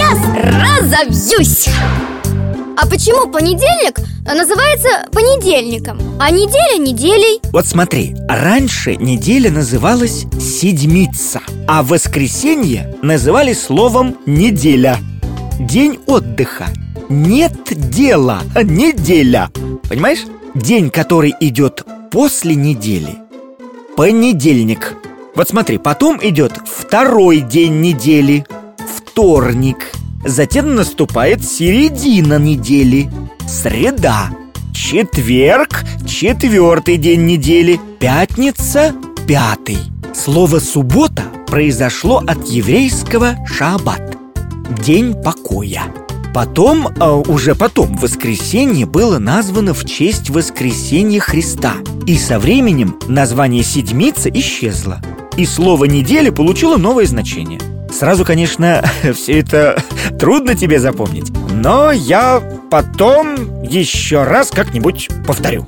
разобьюсь А почему понедельник называется понедельником, а неделя неделей? Вот смотри, раньше неделя называлась седмица А воскресенье называли словом неделя. День отдыха. Нет дела, неделя. Понимаешь? День, который идет после недели. Понедельник. Вот смотри, потом идет второй день недели Вторник. Затем наступает середина недели. Среда. Четверг – четвертый день недели. Пятница – пятый. Слово «суббота» произошло от еврейского «шаббат» День покоя Потом, а уже потом, воскресенье было названо в честь воскресения Христа И со временем название «седмица» исчезло И слово «неделя» получило новое значение Сразу, конечно, все это трудно тебе запомнить Но я потом еще раз как-нибудь повторю